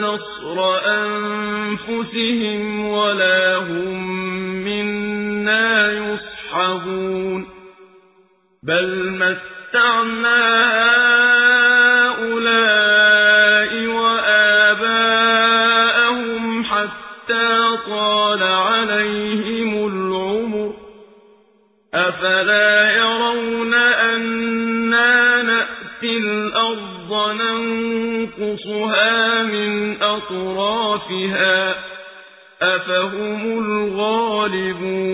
نَصْرَ أَنفُسِهِمْ وَلَا هُم مِّنَّا يُصْحَبُونَ بَلْ مَتَّعْنَا هَٰؤُلَاءِ وَآبَاءَهُمْ حَتَّىٰ طَالَ عَلَيْهِمُ الْعُمُرُ ۗ أَفَلَا يَرَوْنَ الْأَرْضَ نَنقُصُهَا مِنْ أَطْرَافِهَا ۚ أَفَهُمُ الْغَالِبُونَ